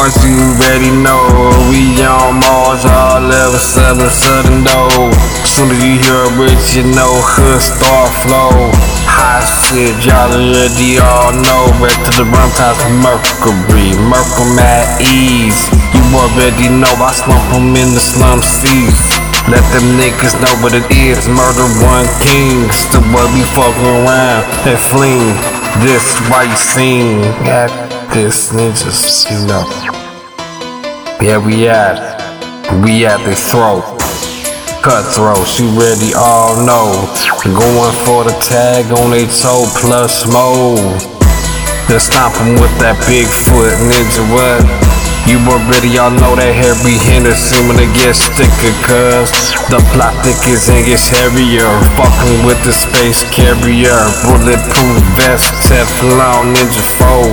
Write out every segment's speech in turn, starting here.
Mars, you already know. We on Mars, all level 7, sudden though. Soon as you hear a rich, you know, hood star flow. High shit, y'all already all know. Red to the rum times Mercury, Mercury at ease. You already know, I slump 'em in the slum seas. Let them niggas know what it is. Murder one king. Still what we fucking around and fling. This white scene at this ninjas, you know. Yeah, we at. We at the throat. Cutthroat, she ready all know. Going for the tag on they toe plus mode. Then stomp with that Bigfoot ninja what? You already all know that Harry Henderson when it gets thicker Cause the plot thickens and gets heavier Fucking with the space carrier Bulletproof vest, Teflon ninja foe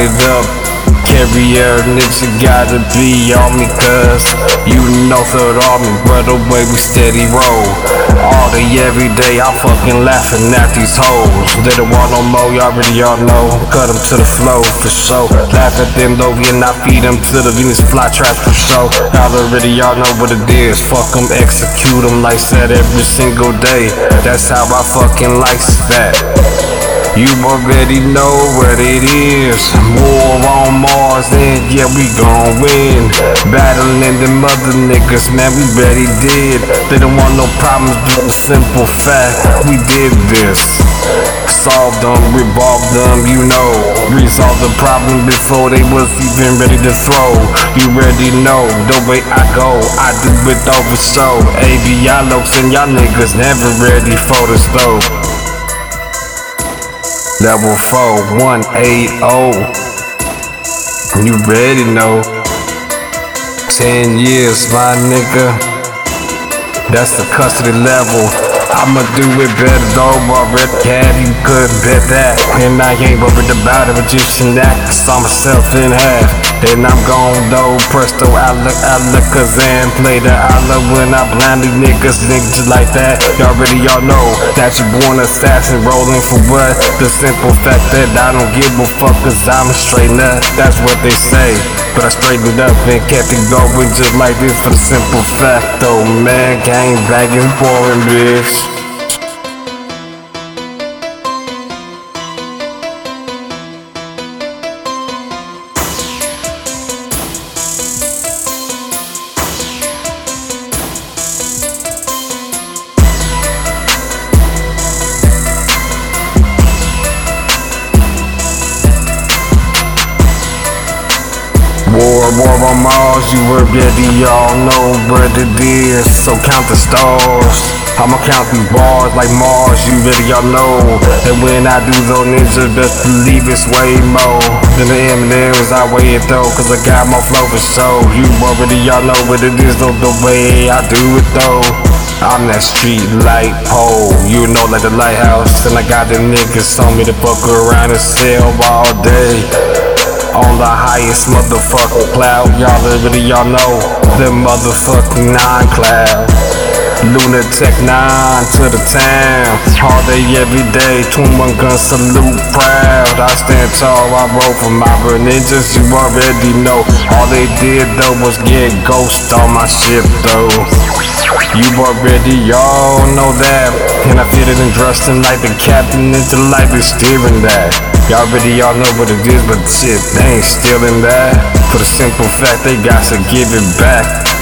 it up Carrier ninja gotta be on me cause You know third army but the way we steady roll. All day every day I'm fucking laughing at these hoes. They don't want no more y'all already all know. Cut them to the flow for sure. Laugh at them though and I feed them to the Venus flytrap for sure. Y'all already y'all know what it is. Fuck them execute them like said every single day. That's how I fucking like that you already know what it is. War on Mars, and yeah, we gon' win. Battling them mother niggas, man, we ready did. They don't want no problems, but a simple fact, we did this. Solved them, revolved them, you know. Resolved the problem before they was even ready to throw. You already know the way I go, I do it over so. ABI looks and y'all niggas never ready for the stove. Level 4, 180. You ready know. 10 years, my nigga. That's the custody level. I'ma do it better though, already have you couldn't bet that. And I ain't worried about a magician that I saw myself in half. And I'm gone though, presto, I look, I look, and play the Allah when I blind these niggas, niggas like that. Y'all already y'all know that you born a assassin rolling for what? The simple fact that I don't give a fuck cause I'm a straight nut, that's what they say. But I straightened up and kept it going just like this for the simple fact though, man, gang banging boring bitch. War, war on Mars, you already all know what it is. So count the stars. I'ma count these bars like Mars, you already all know. And when I do those ninjas, best believe it's way more than the M&M's. I weigh it though, cause I got more flow for show. You already all know what it is though, the way I do it though. I'm that street light pole, you know, like the lighthouse. And I got them niggas on me to fuck around and sell all day. On the highest motherfucking cloud, y'all already y'all know the motherfucking nine cloud. Lunatic nine to the town, all day every day. 21 gun salute proud. I stand tall, I roll for my ninjas. You already know. All they did though was get ghost on my ship though. You already y'all know that. And I it and dressed in like the captain into life is steering that. Y'all already y'all know what it is, but shit, they ain't stealing that. For the simple fact they got to give it back.